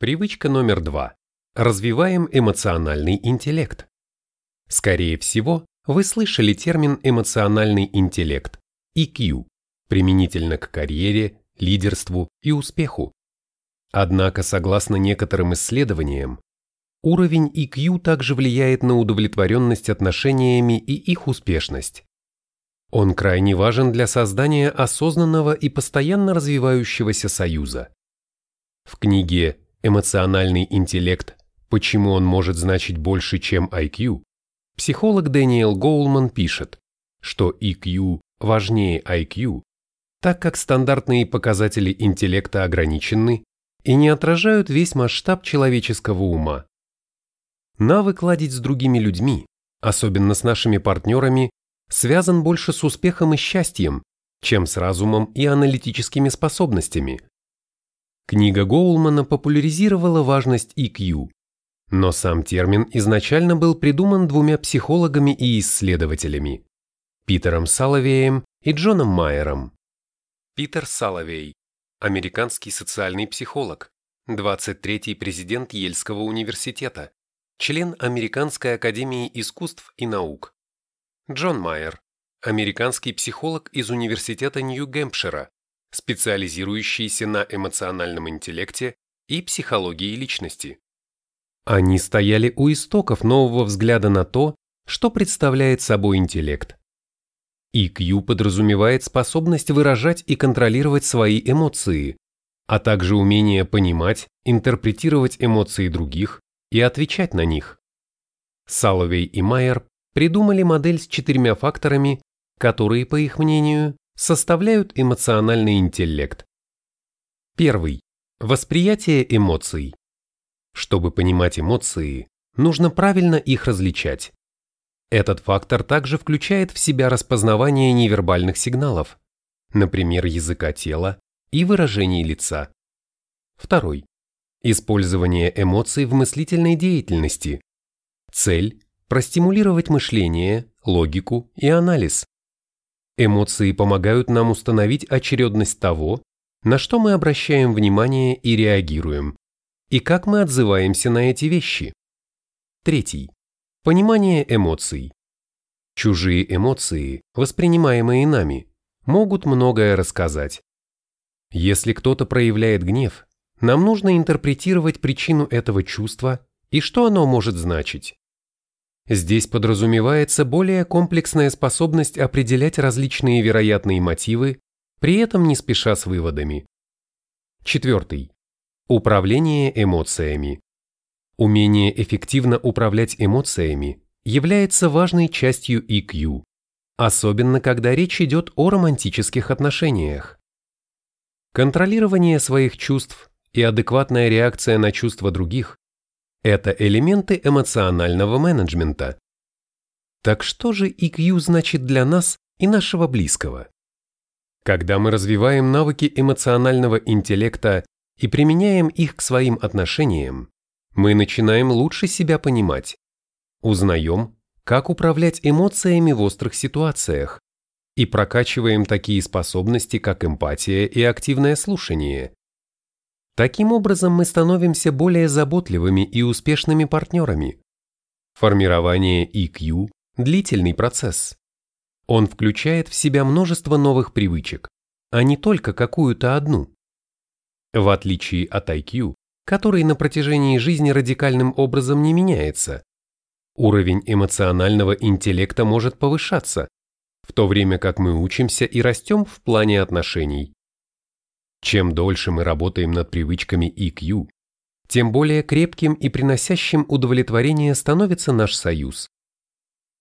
Привычка номер два. Развиваем эмоциональный интеллект. Скорее всего, вы слышали термин эмоциональный интеллект EQ применительно к карьере, лидерству и успеху. Однако, согласно некоторым исследованиям, уровень EQ также влияет на удовлетворенность отношениями и их успешность. Он крайне важен для создания осознанного и постоянно развивающегося союза. В книге «Эмоциональный интеллект. Почему он может значить больше, чем IQ» психолог Дэниел Гоулман пишет, что EQ важнее IQ, так как стандартные показатели интеллекта ограничены и не отражают весь масштаб человеческого ума. Навык ладить с другими людьми, особенно с нашими партнерами, связан больше с успехом и счастьем, чем с разумом и аналитическими способностями. Книга Гоулмана популяризировала важность EQ, но сам термин изначально был придуман двумя психологами и исследователями – Питером Саловеем и Джоном Майером. Питер Саловей, американский социальный психолог, 23-й президент Ельского университета, член Американской академии искусств и наук. Джон Майер, американский психолог из Университета Нью-Гэмпшира, специализирующийся на эмоциональном интеллекте и психологии личности. Они стояли у истоков нового взгляда на то, что представляет собой интеллект. EQ подразумевает способность выражать и контролировать свои эмоции, а также умение понимать, интерпретировать эмоции других и отвечать на них. Саловей и Майер придумали модель с четырьмя факторами, которые, по их мнению, составляют эмоциональный интеллект. Первый. Восприятие эмоций. Чтобы понимать эмоции, нужно правильно их различать. Этот фактор также включает в себя распознавание невербальных сигналов, например, языка тела и выражений лица. Второй. Использование эмоций в мыслительной деятельности. Цель – простимулировать мышление, логику и анализ. Эмоции помогают нам установить очередность того, на что мы обращаем внимание и реагируем, и как мы отзываемся на эти вещи. Третий. Понимание эмоций. Чужие эмоции, воспринимаемые нами, могут многое рассказать. Если кто-то проявляет гнев, нам нужно интерпретировать причину этого чувства и что оно может значить. Здесь подразумевается более комплексная способность определять различные вероятные мотивы, при этом не спеша с выводами. Четвертый. Управление эмоциями. Умение эффективно управлять эмоциями является важной частью EQ, особенно когда речь идет о романтических отношениях. Контролирование своих чувств и адекватная реакция на чувства других – это элементы эмоционального менеджмента. Так что же EQ значит для нас и нашего близкого? Когда мы развиваем навыки эмоционального интеллекта и применяем их к своим отношениям, мы начинаем лучше себя понимать, узнаем, как управлять эмоциями в острых ситуациях и прокачиваем такие способности, как эмпатия и активное слушание. Таким образом мы становимся более заботливыми и успешными партнерами. Формирование EQ – длительный процесс. Он включает в себя множество новых привычек, а не только какую-то одну. В отличие от IQ, который на протяжении жизни радикальным образом не меняется, уровень эмоционального интеллекта может повышаться, в то время как мы учимся и растем в плане отношений. Чем дольше мы работаем над привычками EQ, тем более крепким и приносящим удовлетворение становится наш союз.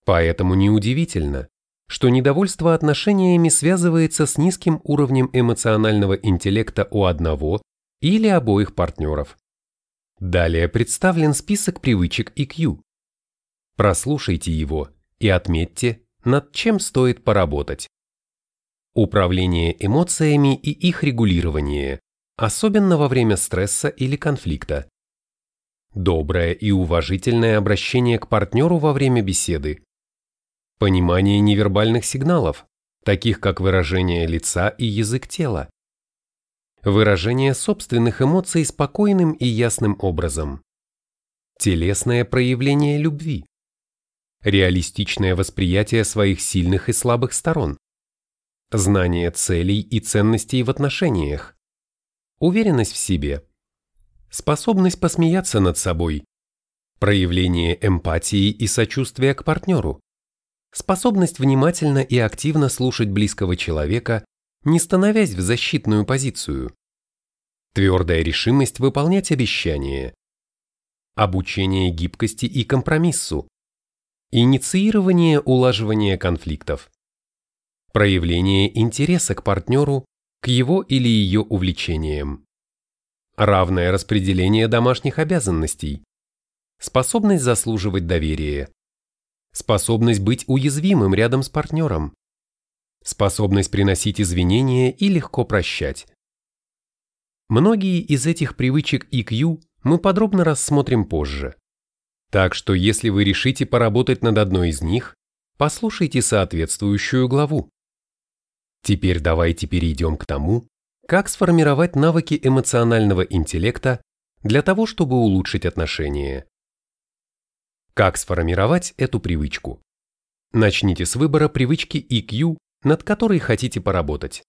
Поэтому неудивительно, что недовольство отношениями связывается с низким уровнем эмоционального интеллекта у одного или обоих партнеров. Далее представлен список привычек EQ. Прослушайте его и отметьте, над чем стоит поработать. Управление эмоциями и их регулирование, особенно во время стресса или конфликта. Доброе и уважительное обращение к партнеру во время беседы. Понимание невербальных сигналов, таких как выражение лица и язык тела. выражение собственных эмоций спокойным и ясным образом, телесное проявление любви, реалистичное восприятие своих сильных и слабых сторон, знание целей и ценностей в отношениях, уверенность в себе, способность посмеяться над собой, проявление эмпатии и сочувствия к партнеру, способность внимательно и активно слушать близкого человека, не становясь в защитную позицию, твердая решимость выполнять обещания, обучение гибкости и компромиссу, инициирование улаживания конфликтов, проявление интереса к партнеру, к его или ее увлечениям, равное распределение домашних обязанностей, способность заслуживать доверия, способность быть уязвимым рядом с партнером, способность приносить извинения и легко прощать. Многие из этих привычек EQ мы подробно рассмотрим позже. Так что если вы решите поработать над одной из них, послушайте соответствующую главу. Теперь давайте перейдем к тому, как сформировать навыки эмоционального интеллекта для того, чтобы улучшить отношения. Как сформировать эту привычку? Начните с выбора привычки EQ, над которой хотите поработать.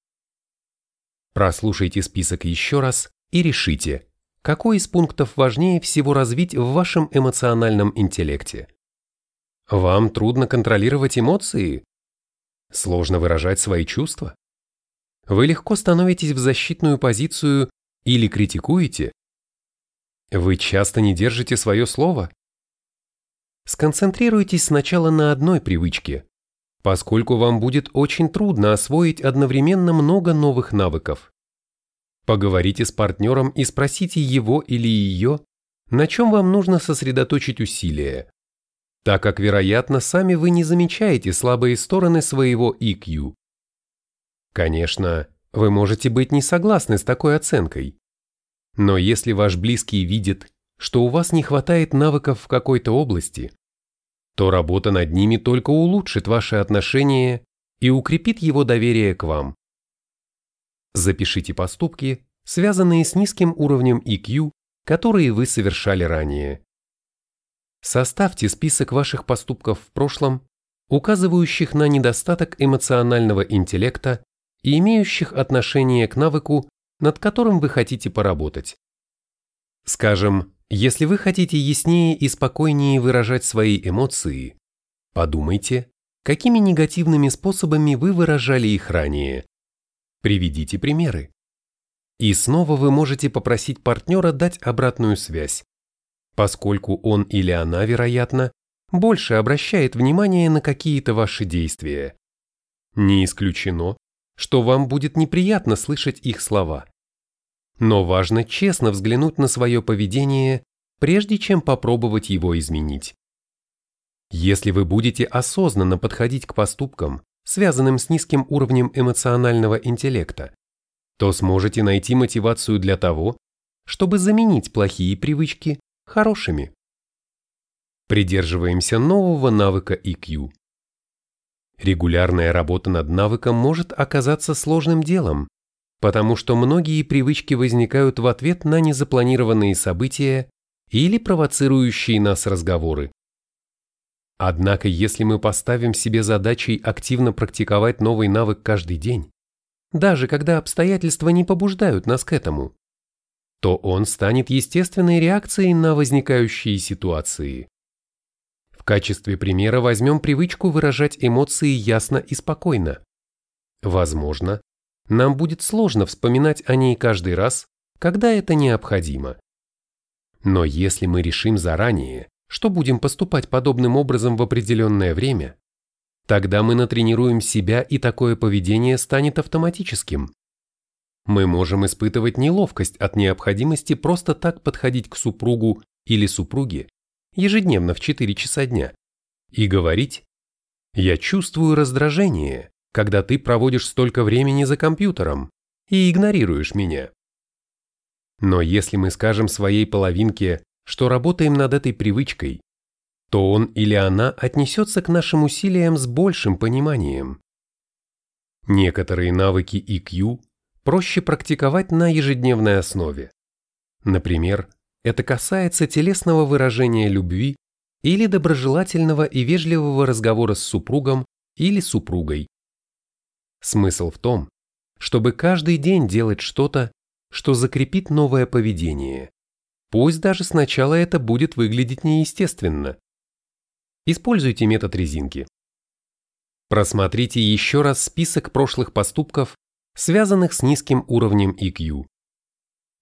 Прослушайте список еще раз и решите, какой из пунктов важнее всего развить в вашем эмоциональном интеллекте. Вам трудно контролировать эмоции? Сложно выражать свои чувства? Вы легко становитесь в защитную позицию или критикуете? Вы часто не держите свое слово? Сконцентрируйтесь сначала на одной привычке, поскольку вам будет очень трудно освоить одновременно много новых навыков. Поговорите с партнером и спросите его или ее, на чем вам нужно сосредоточить усилия, так как, вероятно, сами вы не замечаете слабые стороны своего EQ. Конечно, вы можете быть не согласны с такой оценкой, но если ваш близкий видит, что у вас не хватает навыков в какой-то области, то работа над ними только улучшит ваши отношения и укрепит его доверие к вам. Запишите поступки, связанные с низким уровнем EQ, которые вы совершали ранее. Составьте список ваших поступков в прошлом, указывающих на недостаток эмоционального интеллекта и имеющих отношение к навыку, над которым вы хотите поработать. Скажем, если вы хотите яснее и спокойнее выражать свои эмоции, подумайте, какими негативными способами вы выражали их ранее. Приведите примеры. И снова вы можете попросить партнера дать обратную связь, поскольку он или она, вероятно, больше обращает внимание на какие-то ваши действия. Не исключено, что вам будет неприятно слышать их слова. Но важно честно взглянуть на свое поведение, прежде чем попробовать его изменить. Если вы будете осознанно подходить к поступкам, связанным с низким уровнем эмоционального интеллекта, то сможете найти мотивацию для того, чтобы заменить плохие привычки хорошими. Придерживаемся нового навыка EQ. Регулярная работа над навыком может оказаться сложным делом, потому что многие привычки возникают в ответ на незапланированные события или провоцирующие нас разговоры. Однако, если мы поставим себе задачей активно практиковать новый навык каждый день, даже когда обстоятельства не побуждают нас к этому, то он станет естественной реакцией на возникающие ситуации. В качестве примера возьмем привычку выражать эмоции ясно и спокойно. Возможно, нам будет сложно вспоминать о ней каждый раз, когда это необходимо. Но если мы решим заранее, что будем поступать подобным образом в определенное время, тогда мы натренируем себя и такое поведение станет автоматическим. Мы можем испытывать неловкость от необходимости просто так подходить к супругу или супруге ежедневно в 4 часа дня, и говорить «Я чувствую раздражение, когда ты проводишь столько времени за компьютером и игнорируешь меня». Но если мы скажем своей половинке, что работаем над этой привычкой, то он или она отнесется к нашим усилиям с большим пониманием. Некоторые навыки EQ проще практиковать на ежедневной основе. Например, это касается телесного выражения любви или доброжелательного и вежливого разговора с супругом или супругой. Смысл в том, чтобы каждый день делать что-то, что закрепит новое поведение. Пусть даже сначала это будет выглядеть неестественно. Используйте метод резинки. Просмотрите еще раз список прошлых поступков, связанных с низким уровнем EQ.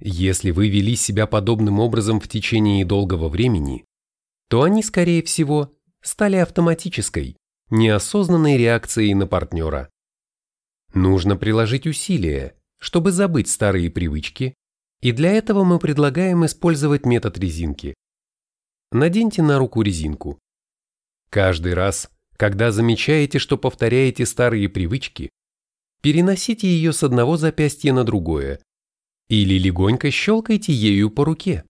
Если вы вели себя подобным образом в течение долгого времени, то они, скорее всего, стали автоматической, неосознанной реакцией на партнера. Нужно приложить усилия, чтобы забыть старые привычки, и для этого мы предлагаем использовать метод резинки. Наденьте на руку резинку. Каждый раз, когда замечаете, что повторяете старые привычки, переносите ее с одного запястья на другое или легонько щелкайте ею по руке.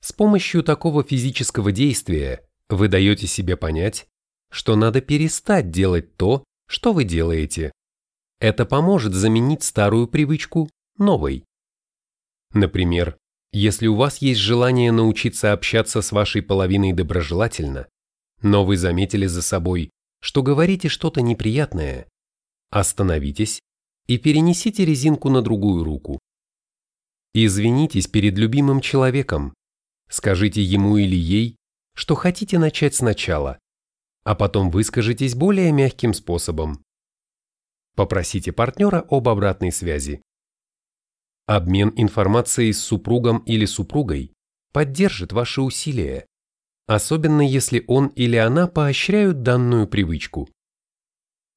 С помощью такого физического действия вы даете себе понять, что надо перестать делать то, что вы делаете. Это поможет заменить старую привычку новой. Например, если у вас есть желание научиться общаться с вашей половиной доброжелательно, но вы заметили за собой, что говорите что-то неприятное, остановитесь и перенесите резинку на другую руку. Извинитесь перед любимым человеком, скажите ему или ей, что хотите начать сначала, а потом выскажитесь более мягким способом. Попросите партнера об обратной связи. Обмен информацией с супругом или супругой поддержит ваши усилия, особенно если он или она поощряют данную привычку.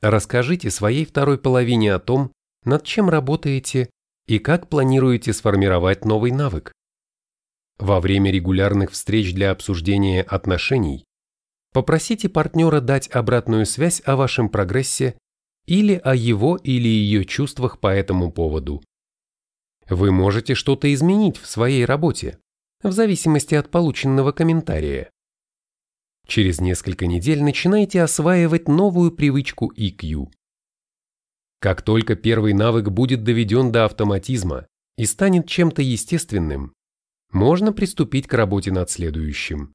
Расскажите своей второй половине о том, над чем работаете и как планируете сформировать новый навык. Во время регулярных встреч для обсуждения отношений попросите партнера дать обратную связь о вашем прогрессе или о его или ее чувствах по этому поводу. Вы можете что-то изменить в своей работе, в зависимости от полученного комментария. Через несколько недель начинайте осваивать новую привычку EQ. Как только первый навык будет доведен до автоматизма и станет чем-то естественным, можно приступить к работе над следующим.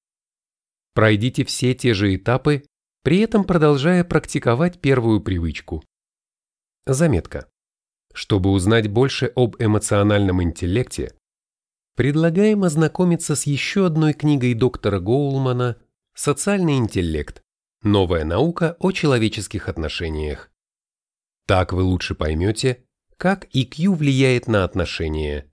Пройдите все те же этапы, при этом продолжая практиковать первую привычку. Заметка. Чтобы узнать больше об эмоциональном интеллекте, предлагаем ознакомиться с еще одной книгой доктора Гоулмана «Социальный интеллект. Новая наука о человеческих отношениях». Так вы лучше поймете, как IQ влияет на отношения.